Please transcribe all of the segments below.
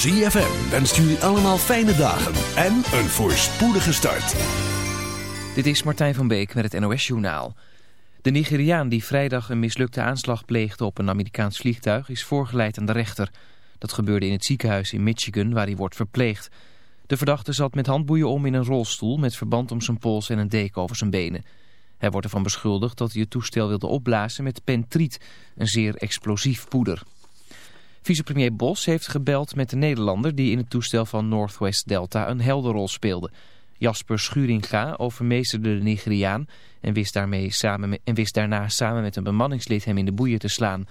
ZFM wenst jullie allemaal fijne dagen en een voorspoedige start. Dit is Martijn van Beek met het NOS Journaal. De Nigeriaan die vrijdag een mislukte aanslag pleegde op een Amerikaans vliegtuig is voorgeleid aan de rechter. Dat gebeurde in het ziekenhuis in Michigan waar hij wordt verpleegd. De verdachte zat met handboeien om in een rolstoel met verband om zijn pols en een deken over zijn benen. Hij wordt ervan beschuldigd dat hij het toestel wilde opblazen met pentriet, een zeer explosief poeder. Vicepremier Bos heeft gebeld met de Nederlander die in het toestel van Northwest Delta een helderrol speelde. Jasper Schuringa overmeesterde de Nigeriaan en wist, daarmee samen en wist daarna samen met een bemanningslid hem in de boeien te slaan.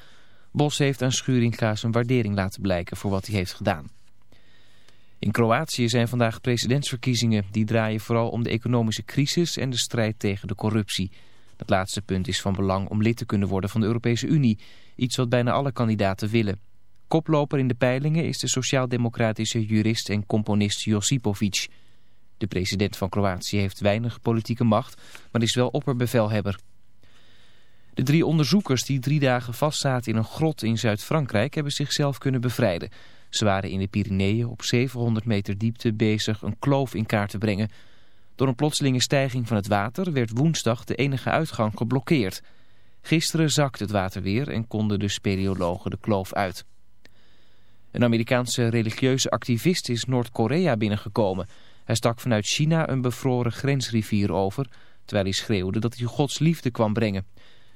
Bos heeft aan Schuringa zijn waardering laten blijken voor wat hij heeft gedaan. In Kroatië zijn vandaag presidentsverkiezingen. Die draaien vooral om de economische crisis en de strijd tegen de corruptie. Dat laatste punt is van belang om lid te kunnen worden van de Europese Unie. Iets wat bijna alle kandidaten willen. Koploper in de peilingen is de sociaal-democratische jurist en componist Josipovic. De president van Kroatië heeft weinig politieke macht, maar is wel opperbevelhebber. De drie onderzoekers die drie dagen vastzaten in een grot in Zuid-Frankrijk hebben zichzelf kunnen bevrijden. Ze waren in de Pyreneeën op 700 meter diepte bezig een kloof in kaart te brengen. Door een plotselinge stijging van het water werd woensdag de enige uitgang geblokkeerd. Gisteren zakte het water weer en konden de speleologen de kloof uit. Een Amerikaanse religieuze activist is Noord-Korea binnengekomen. Hij stak vanuit China een bevroren grensrivier over, terwijl hij schreeuwde dat hij Gods liefde kwam brengen.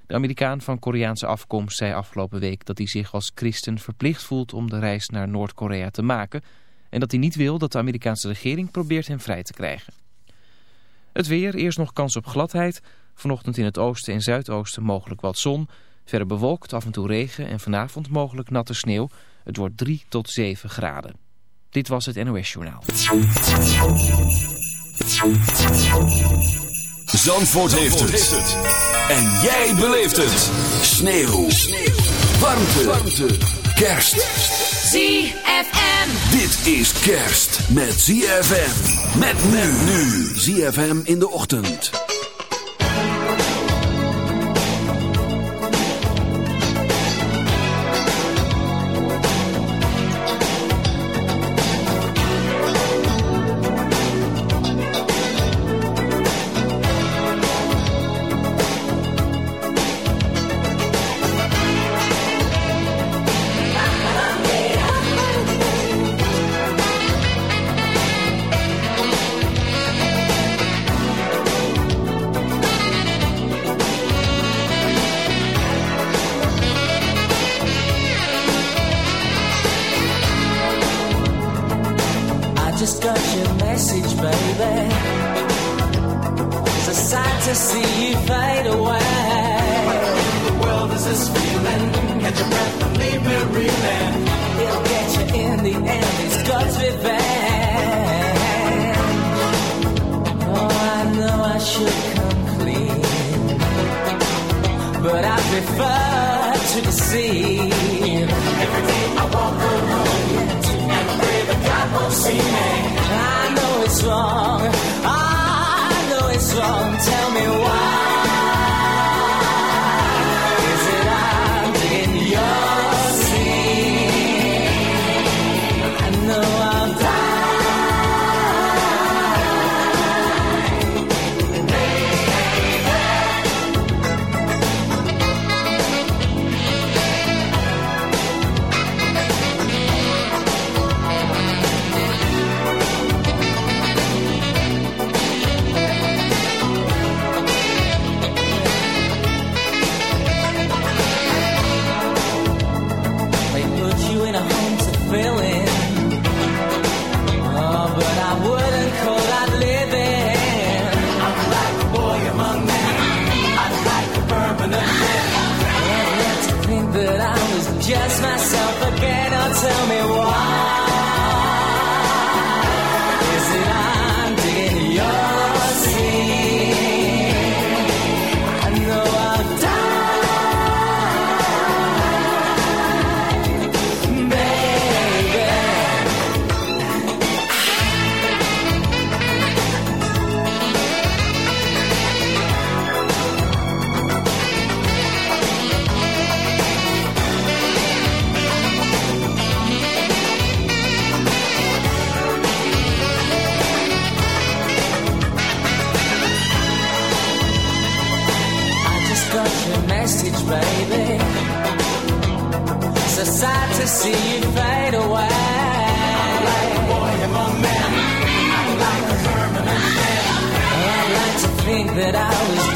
De Amerikaan van Koreaanse afkomst zei afgelopen week dat hij zich als christen verplicht voelt om de reis naar Noord-Korea te maken en dat hij niet wil dat de Amerikaanse regering probeert hem vrij te krijgen. Het weer, eerst nog kans op gladheid, vanochtend in het oosten en zuidoosten mogelijk wat zon, verder bewolkt, af en toe regen en vanavond mogelijk natte sneeuw. Het wordt 3 tot 7 graden. Dit was het NOS Journaal. Zandvoort, heeft, het. En jij beleeft het. Sneeuw. Warmte. Warmte. Kerst. ZFM. Dit is kerst met ZFM. Met men nu. ZFM in de ochtend. Tell me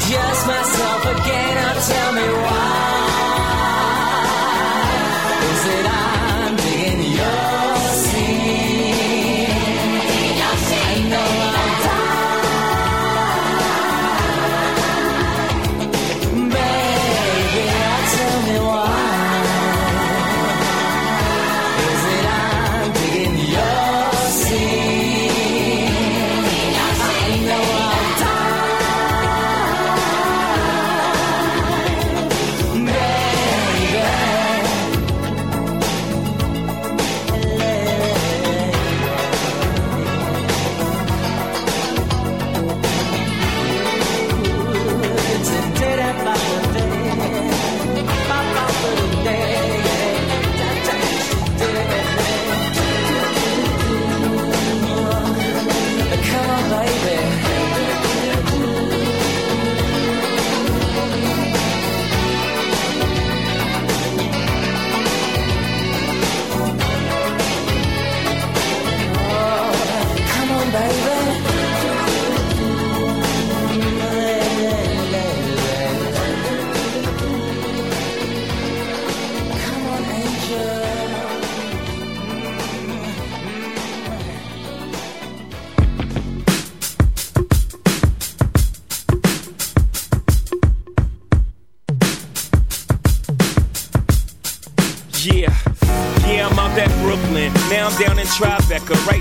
just myself again. Now tell me why. Is it I'm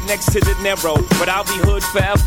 next to the Narrow. But I'll be hood forever.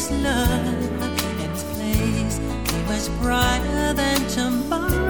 it is love. And this place is much brighter than tomorrow.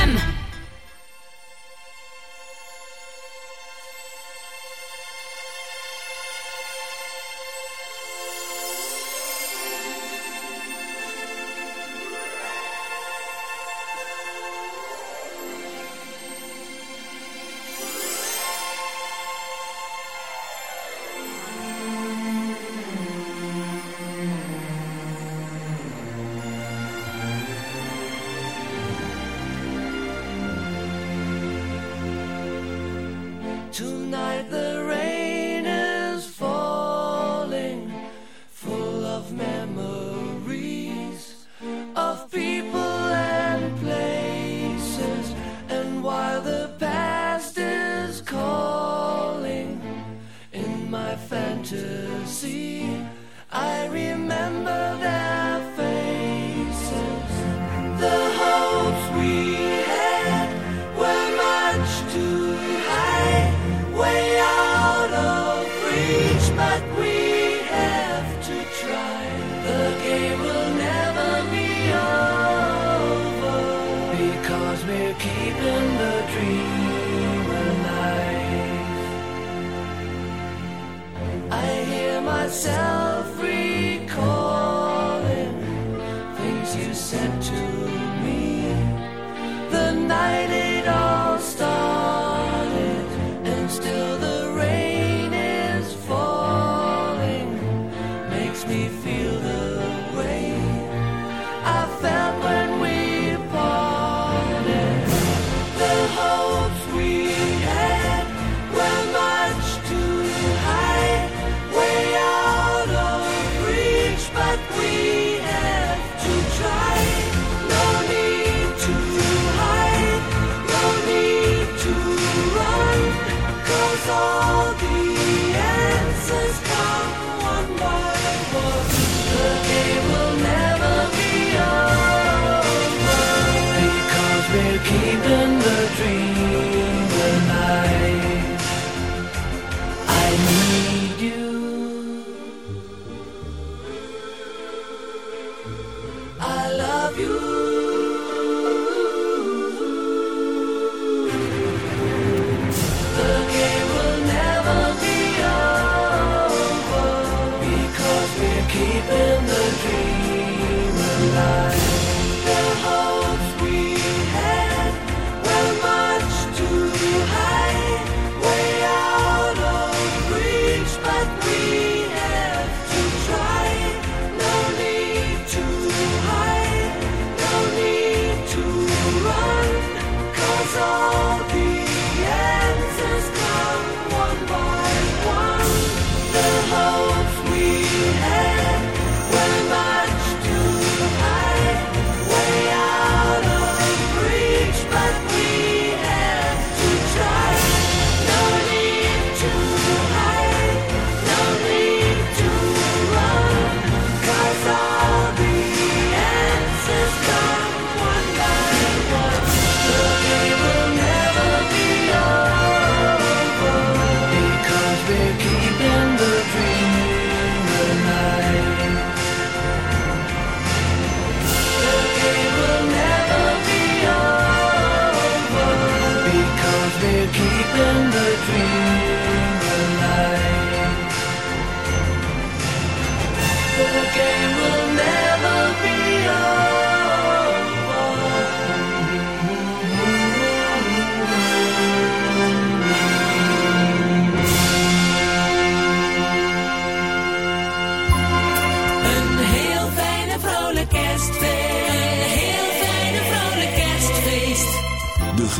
treasure.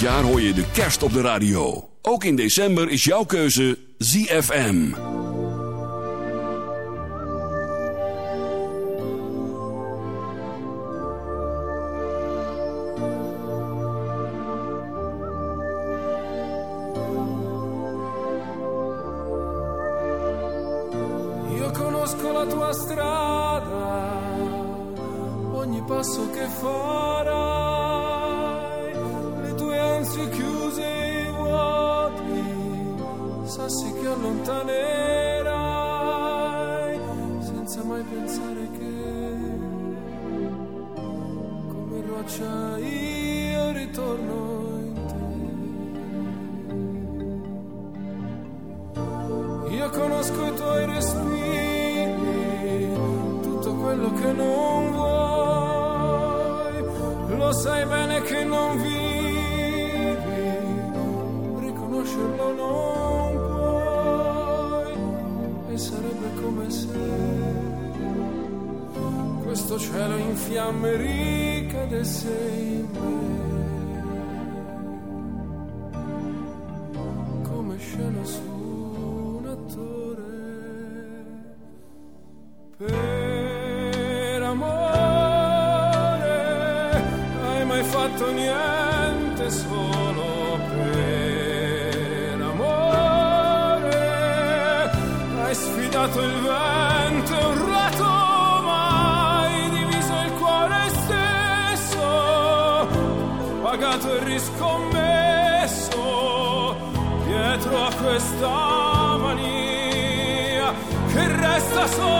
jaar hoor je de kerst op de radio. Ook in december is jouw keuze ZFM. riscommesso dietro a questa mania che resta solo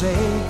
say